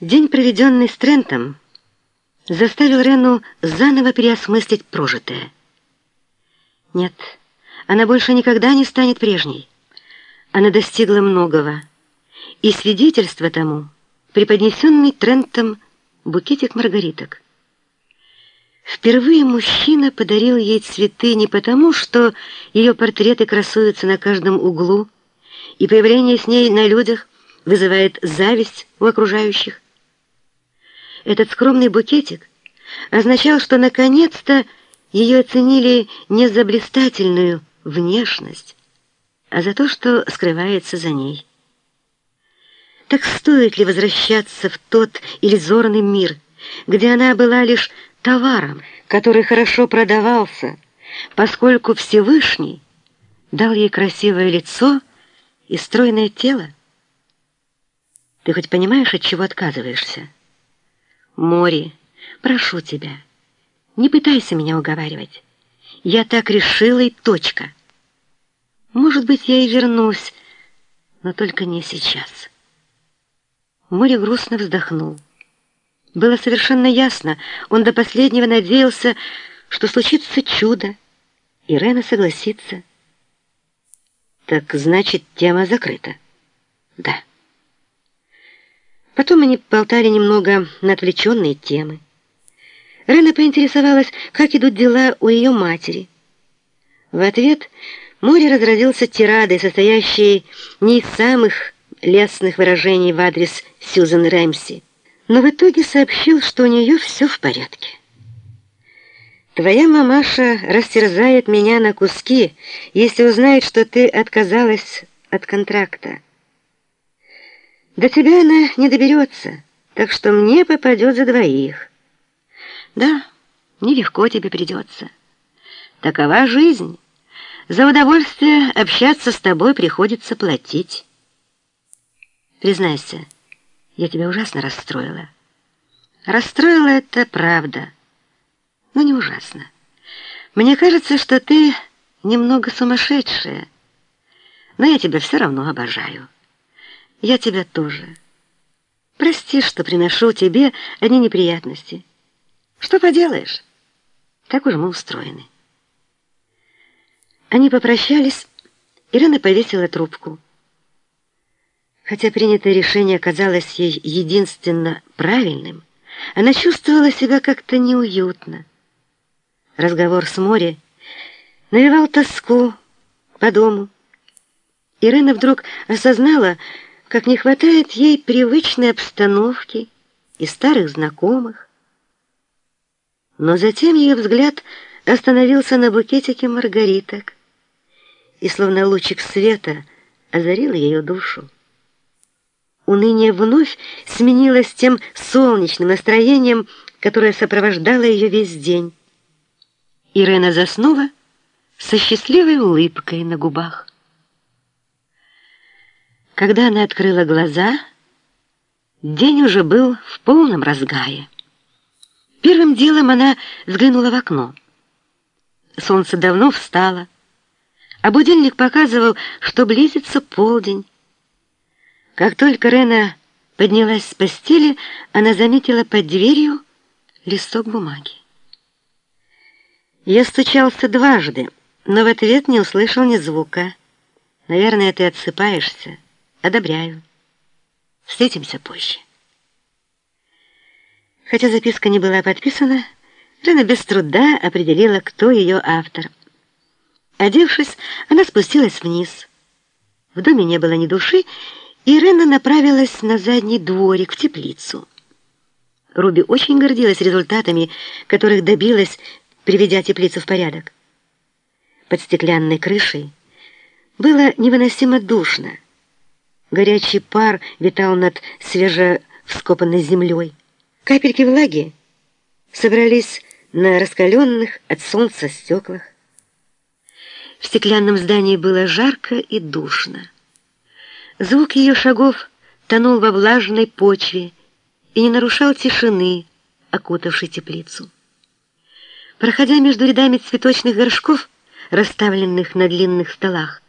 День, проведенный с Трентом, заставил Рену заново переосмыслить прожитое. Нет, она больше никогда не станет прежней. Она достигла многого, и свидетельство тому преподнесенный Трентом букетик маргариток. Впервые мужчина подарил ей цветы не потому, что ее портреты красуются на каждом углу, и появление с ней на людях вызывает зависть у окружающих, этот скромный букетик означал, что наконец-то ее оценили не за блистательную внешность, а за то, что скрывается за ней. Так стоит ли возвращаться в тот иллюзорный мир, где она была лишь товаром, который хорошо продавался, поскольку Всевышний дал ей красивое лицо и стройное тело? Ты хоть понимаешь, от чего отказываешься? Мори, прошу тебя, не пытайся меня уговаривать. Я так решила и точка. Может быть, я и вернусь, но только не сейчас. Мори грустно вздохнул. Было совершенно ясно, он до последнего надеялся, что случится чудо, и Рена согласится. Так значит, тема закрыта. Да. Потом они болтали немного на отвлеченные темы. Рена поинтересовалась, как идут дела у ее матери. В ответ Мори разразился тирадой, состоящей не из самых лестных выражений в адрес Сьюзен Рэмси, но в итоге сообщил, что у нее все в порядке. «Твоя мамаша растерзает меня на куски, если узнает, что ты отказалась от контракта. До тебя она не доберется, так что мне попадет за двоих. Да, нелегко тебе придется. Такова жизнь. За удовольствие общаться с тобой приходится платить. Признайся, я тебя ужасно расстроила. Расстроила это правда, но не ужасно. Мне кажется, что ты немного сумасшедшая, но я тебя все равно обожаю. Я тебя тоже. Прости, что приношу тебе одни неприятности. Что поделаешь? Так уж мы устроены. Они попрощались, Ирина повесила трубку. Хотя принятое решение казалось ей единственно правильным, она чувствовала себя как-то неуютно. Разговор с морем навевал тоску по дому. Ирина вдруг осознала, как не хватает ей привычной обстановки и старых знакомых. Но затем ее взгляд остановился на букетике маргариток, и словно лучик света озарил ее душу. Уныние вновь сменилось тем солнечным настроением, которое сопровождало ее весь день. Ирена заснула со счастливой улыбкой на губах. Когда она открыла глаза, день уже был в полном разгае. Первым делом она взглянула в окно. Солнце давно встало, а будильник показывал, что близится полдень. Как только Рена поднялась с постели, она заметила под дверью листок бумаги. Я стучался дважды, но в ответ не услышал ни звука. Наверное, ты отсыпаешься. Одобряю. Встретимся позже. Хотя записка не была подписана, Рена без труда определила, кто ее автор. Одевшись, она спустилась вниз. В доме не было ни души, и Рена направилась на задний дворик, в теплицу. Руби очень гордилась результатами, которых добилась, приведя теплицу в порядок. Под стеклянной крышей было невыносимо душно. Горячий пар витал над свежевскопанной землей. Капельки влаги собрались на раскаленных от солнца стеклах. В стеклянном здании было жарко и душно. Звук ее шагов тонул во влажной почве и не нарушал тишины, окутавшей теплицу. Проходя между рядами цветочных горшков, расставленных на длинных столах,